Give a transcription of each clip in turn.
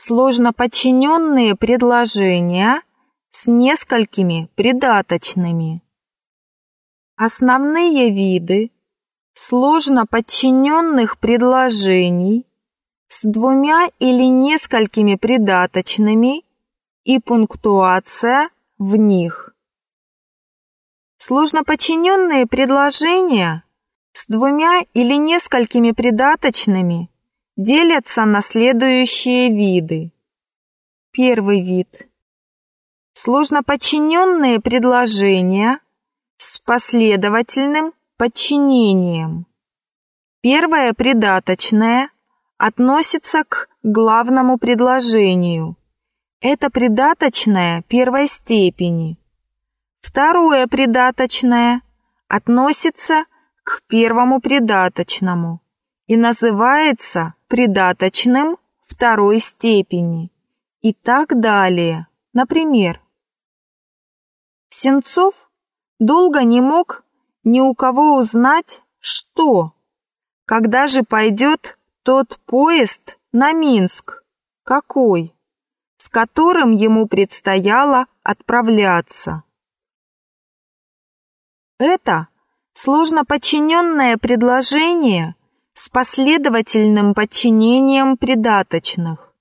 Сложно подчиненные предложения с несколькими придаточными. Основные виды сложно подчиненных предложений с двумя или несколькими придаточными и пунктуация в них. Сложноподчиненные предложения с двумя или несколькими придаточными делятся на следующие виды. Первый вид. Сложноподчиненные предложения с последовательным подчинением. Первое придаточное относится к главному предложению. Это придаточное первой степени. Второе придаточное относится к первому придаточному и называется придаточным второй степени и так далее. Например, Сенцов долго не мог ни у кого узнать, что, когда же пойдет тот поезд на Минск, какой, с которым ему предстояло отправляться. Это сложно подчиненное предложение с последовательным подчинением придаточных.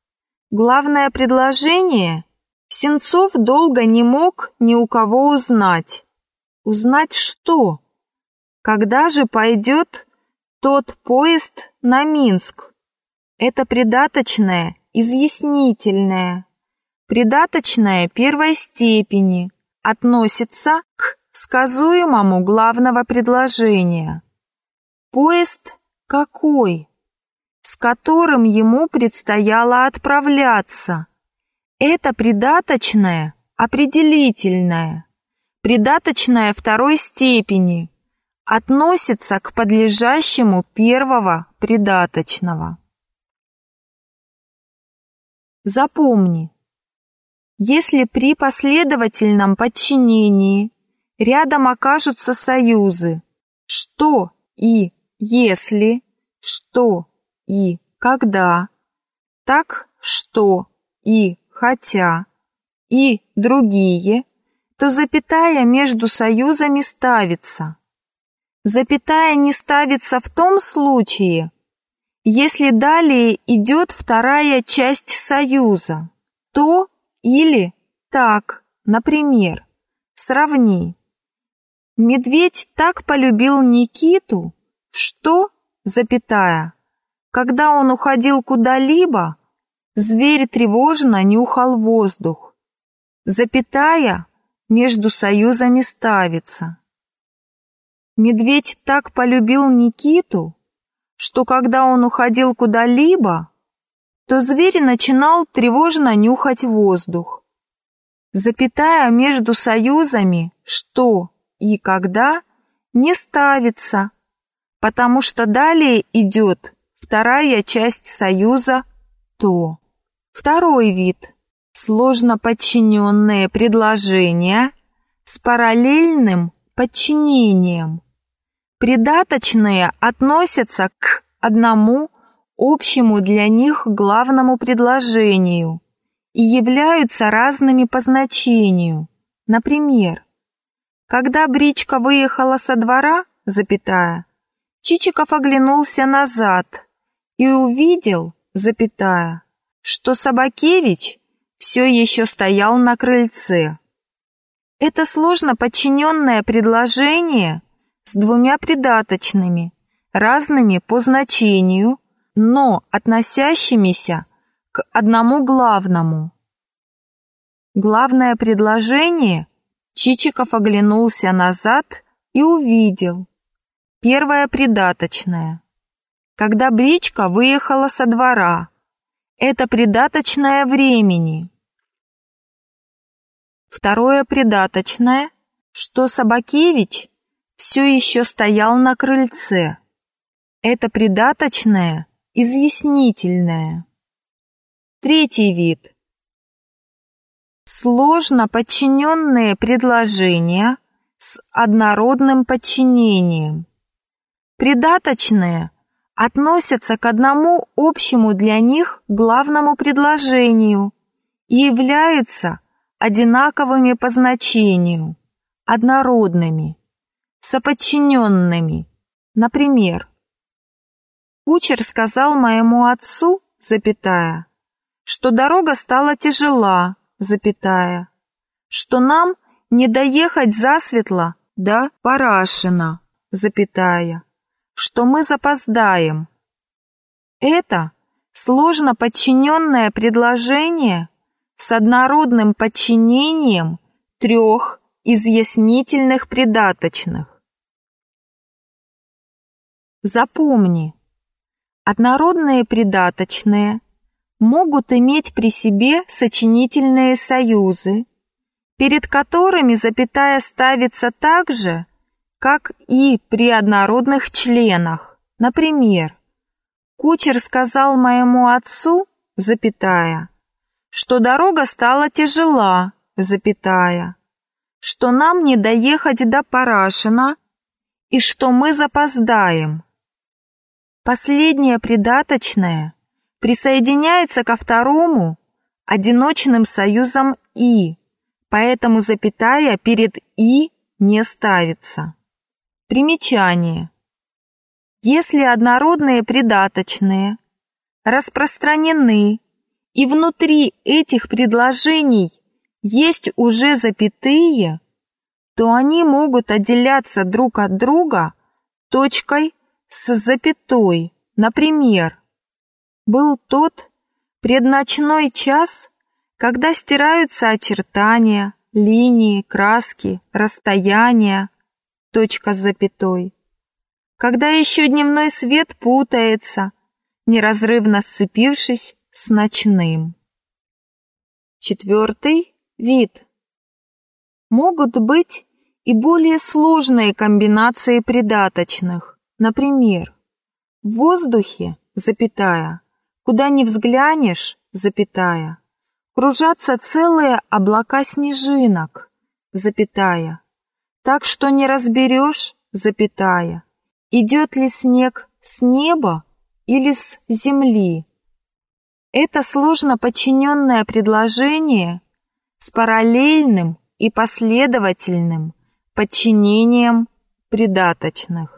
Главное предложение Сенцов долго не мог ни у кого узнать. Узнать что? Когда же пойдет тот поезд на Минск? Это придаточное, изъяснительное. Придаточное первой степени относится к сказуемому главного предложения. Поезд какой? С которым ему предстояло отправляться. Это придаточное, определительное. Придаточное второй степени относится к подлежащему первого придаточного. Запомни, если при последовательном подчинении рядом окажутся союзы «что» и «если», «что» и «когда», так «что» и «хотя» и другие, то запятая между союзами ставится. Запятая не ставится в том случае, если далее идет вторая часть союза, то или так, например, сравни. Медведь так полюбил Никиту, что, запятая, когда он уходил куда-либо, зверь тревожно нюхал воздух. Запятая между союзами ставится. Медведь так полюбил Никиту, что когда он уходил куда-либо, то зверь начинал тревожно нюхать воздух. Запятая между союзами «что» и «когда» не ставится, потому что далее идет вторая часть союза «то». Второй вид – сложно подчиненные предложения с параллельным подчинением. Придаточные относятся к одному общему для них главному предложению и являются разными по значению. Например, когда бричка выехала со двора, запятая, Чичиков оглянулся назад и увидел, запятая, что Собакевич все еще стоял на крыльце. Это сложно подчиненное предложение с двумя придаточными, разными по значению, но относящимися к одному главному. Главное предложение Чичиков оглянулся назад и увидел. Первое придаточное. Когда бричка выехала со двора. Это придаточное времени. Второе придаточное, что Собакевич все еще стоял на крыльце. Это придаточное изъяснительное. Третий вид. Сложно подчиненные предложения с однородным подчинением. Придаточные относятся к одному общему для них главному предложению и являются одинаковыми по значению, однородными, соподчиненными. Например, кучер сказал моему отцу, запятая, что дорога стала тяжела, запятая, что нам не доехать засветло до Парашина, запятая, что мы запоздаем. Это сложно подчиненное предложение с однородным подчинением трех изъяснительных придаточных. Запомни, однородные придаточные могут иметь при себе сочинительные союзы, перед которыми запятая ставится так же, как и при однородных членах. Например, кучер сказал моему отцу, запятая, что дорога стала тяжела, запятая, что нам не доехать до Парашина и что мы запоздаем. Последнее придаточное присоединяется ко второму одиночным союзом «и», поэтому запятая перед «и» не ставится. Примечание. Если однородные придаточные распространены и внутри этих предложений есть уже запятые, то они могут отделяться друг от друга точкой с запятой. Например, был тот предночной час, когда стираются очертания, линии, краски, расстояния, точка с запятой. Когда еще дневной свет путается, неразрывно сцепившись с ночным. Четвертый вид. Могут быть и более сложные комбинации придаточных. Например, в воздухе, запятая, куда ни взглянешь, запятая, кружатся целые облака снежинок, запятая, так что не разберешь, запятая, идет ли снег с неба или с земли. Это сложно подчиненное предложение с параллельным и последовательным подчинением придаточных.